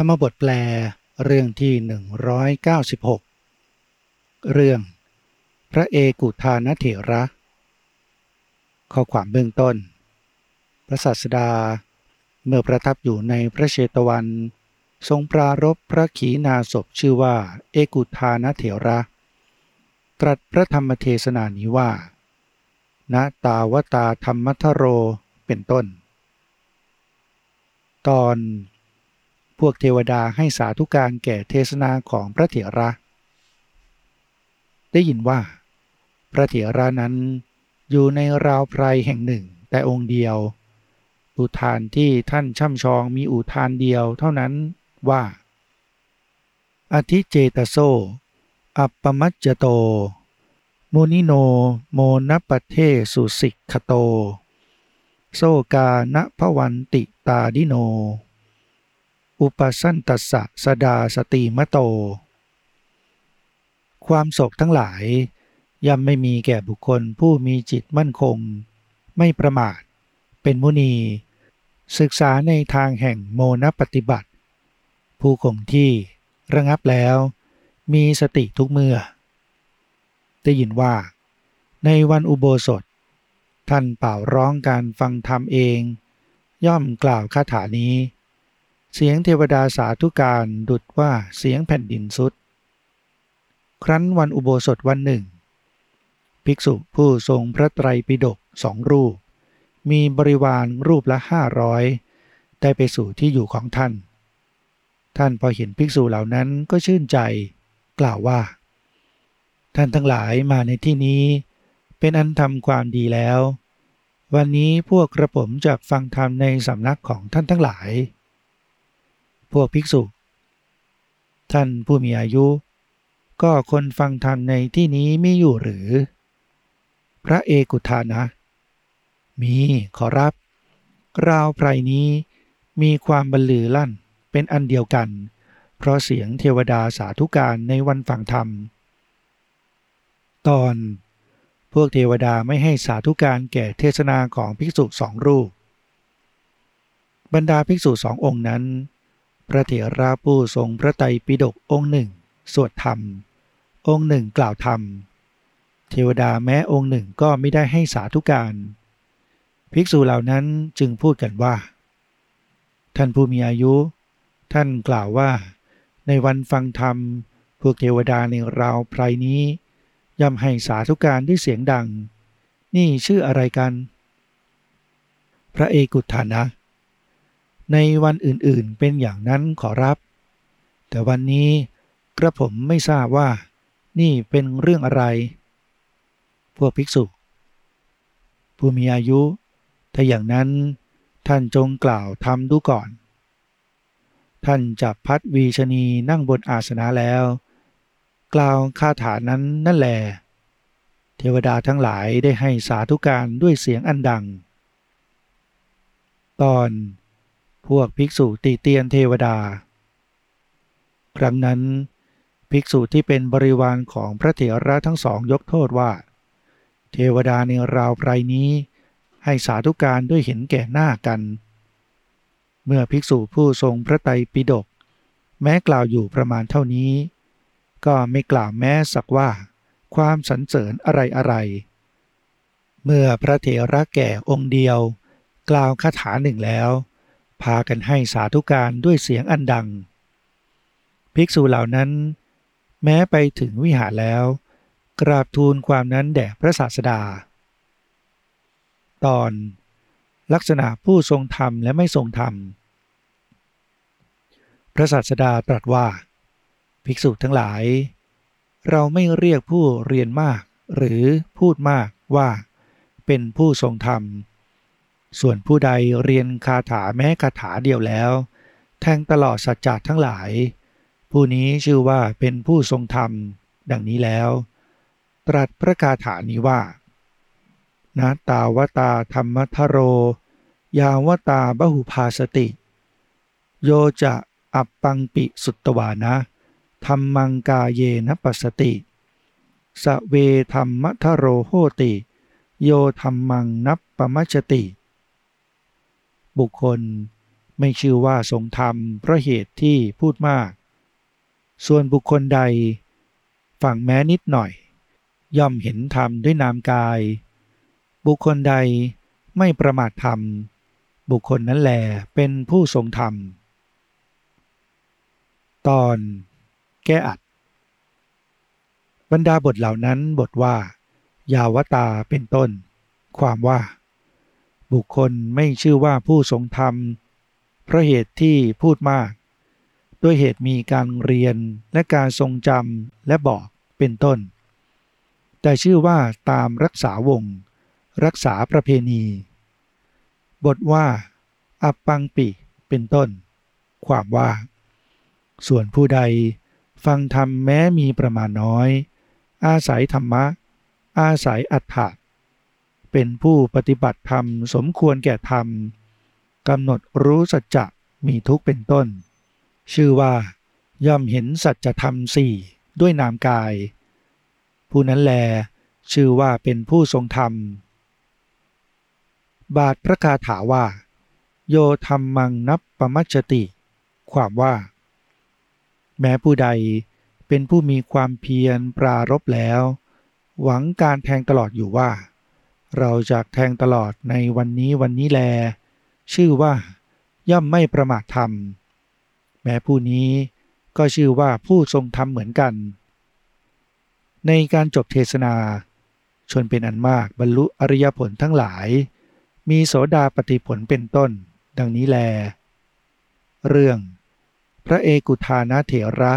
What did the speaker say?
ธรรมบทแปลเรื่องที่ 196 เรื่อง พระเอกุทานเถระ ข้อความเบื้องต้น พระศาสดา เมื่อประทับอยู่ในพระเชตวัน ทรงปรารบพระขีณาสพชื่อว่าเอกุทานเถระ ตรัสพระธรรมเทศนานี้ว่าณตาวตาธรรมทโรเป็นต้น ตอน พวกเทวดาให้สาธุการแก่เทศนาของพระเถระ ได้ยินว่า พระเถระนั้นอยู่ในราวไพรแห่งหนึ่งแต่องค์เดียว อุทานที่ท่านช่ำชองมีอุทานเดียวเท่านั้นว่า อธิเจตโซ อัปปมัจจโต มุนิโนโมนปเทสุสิกขโต โซกาณพวันติตาดิโน อุปสันตสะสดาสติมโต ความโศกทั้งหลาย ย่อมไม่มีแก่บุคคลผู้มีจิตมั่นคง ไม่ประมาท เป็นมุนี ศึกษาในทางแห่งโมนปฏิบัติ ผู้คงที่ระงับแล้ว มีสติทุกเมื่อ ได้ยินว่า ในวันอุโบสถ ท่านเป่าร้องการฟังธรรมเอง ย่อมกล่าวคาถานี้ เสียงเทวดาสาธุการดุดว่าเสียงแผ่นดินสุด ครั้นวันอุโบสถวันหนึ่ง ภิกษุผู้ทรงพระไตรปิฎกสองรูป มีบริวารรูปละห้าร้อยได้ไปสู่ที่อยู่ของท่าน ท่านพอเห็นภิกษุเหล่านั้นก็ชื่นใจ กล่าวว่า ท่านทั้งหลายมาในที่นี้ เป็นอันทำความดีแล้ว วันนี้พวกกระผมจะฟังธรรมในสำนักของท่านทั้งหลาย พวกภิกษุ ท่านผู้มีอายุ ก็คนฟังธรรมในที่นี้มีอยู่หรือ พระเอกุทานะ มีขอรับ ราวไพรนี้มีความบรรลือลั่นเป็นอันเดียวกัน เพราะเสียงเทวดาสาธุการในวันฟังธรรม ตอนพวกเทวดาไม่ให้สาธุการแก่เทศนาของภิกษุสองรูป บรรดาภิกษุสององค์นั้น พระเถระผู้ทรงพระไตรปิฎกองค์หนึ่ง สวดธรรม องค์หนึ่งกล่าวธรรม เทวดาแม้องค์หนึ่งก็ไม่ได้ให้สาธุการ ภิกษุเหล่านั้นจึงพูดกันว่า ท่านผู้มีอายุ ท่านกล่าวว่า ในวันฟังธรรม พวกเทวดาในราวไพรนี้ย่อมให้สาธุการด้วยเสียงดัง นี่ชื่ออะไรกัน พระเอกุฐานะ ในวันอื่นๆเป็นอย่างนั้นขอรับ แต่วันนี้กระผมไม่ทราบว่า นี่เป็นเรื่องอะไร พวกภิกษุ ผู้มีอายุ ถ้าอย่างนั้นท่านจงกล่าวทำดูก่อน ท่านจับพัดวีชนีนั่งบนอาสนะแล้ว กล่าวคาถานั้นนั่นแหลเทวดาทั้งหลายได้ให้สาธุการด้วยเสียงอันดัง ตอน พวกภิกษุติเตียนเทวดา ครั้งนั้น ภิกษุที่เป็นบริวารของพระเถระทั้งสองยกโทษว่า เทวดาในราวไพรนี้ ให้สาธุการด้วยเห็นแก่หน้ากัน เมื่อภิกษุผู้ทรงพระไตรปิฎกแม้กล่าวอยู่ประมาณเท่านี้ ก็ไม่กล่าวแม้สักว่า ความสรรเสริญอะไรอะไร เมื่อพระเถระแก่องค์เดียว กล่าวคาถาหนึ่งแล้ว พากันให้สาธุการด้วยเสียงอันดัง ภิกษุเหล่านั้น แม้ไปถึงวิหารแล้ว กราบทูลความนั้นแด่พระศาสดา ตอนลักษณะผู้ทรงธรรมและไม่ทรงธรรม พระศาสดาตรัสว่า ภิกษุทั้งหลาย เราไม่เรียกผู้เรียนมากหรือพูดมากว่าเป็นผู้ทรงธรรม ส่วนผู้ใดเรียนคาถาแม้คาถาเดียวแล้ว แทงตลอดสัจจะทั้งหลาย ผู้นี้ชื่อว่าเป็นผู้ทรงธรรม ดังนี้แล้ว ตรัสพระคาถานี้ว่านาตาวตาธรรมทโร ยาวตาบหุภาสติ โยจะอัปปังปิสุตตวานะธรรมังกาเยนปัสติ สเวธรรมทโรโหติ โยธรรมังนับปมัชติ บุคคล ไม่ชื่อว่าทรงธรรมเพราะเหตุที่พูดมาก ส่วนบุคคลใดฟังแม้นิดหน่อย ย่อมเห็นธรรมด้วยนามกาย บุคคลใดไม่ประมาทธรรม บุคคลนั้นแหลเป็นผู้ทรงธรรม ตอน แก้อัด บรรดาบทเหล่านั้นบทว่า ยาวตาเป็นต้น ความว่า บุคคลไม่ชื่อว่าผู้ทรงธรรม เพราะเหตุที่พูดมาก ด้วยเหตุมีการเรียนและการทรงจำและบอกเป็นต้น แต่ชื่อว่าตามรักษาวง รักษาประเพณี บทว่า อัปปังปิ เป็นต้น ความว่า ส่วนผู้ใดฟังธรรมแม้มีประมาณน้อย อาศัยธรรมะ อาศัยอัฏฐะ เป็นผู้ปฏิบัติธรรมสมควรแก่ธรรมกำหนดรู้สัจจะมีทุกเป็นต้น ชื่อว่า ย่อมเห็นสัจธรรมสี่ด้วยนามกาย ผู้นั้นแล ชื่อว่าเป็นผู้ทรงธรรม บาทพระคาถาว่า โยธรรมมังนับปมัชติ ความว่า แม้ผู้ใดเป็นผู้มีความเพียรปรารบแล้ว หวังการแทงตลอดอยู่ว่า เราจะแทงตลอดในวันนี้วันนี้แล ชื่อว่า ย่อมไม่ประมาทธรรม แม้ผู้นี้ก็ชื่อว่าผู้ทรงธรรมเหมือนกัน ในการจบเทศนา ชนเป็นอันมากบรรลุอริยผลทั้งหลาย มีโสดาปฏิผลเป็นต้น ดังนี้แล เรื่อง พระเอกุทานาเถระ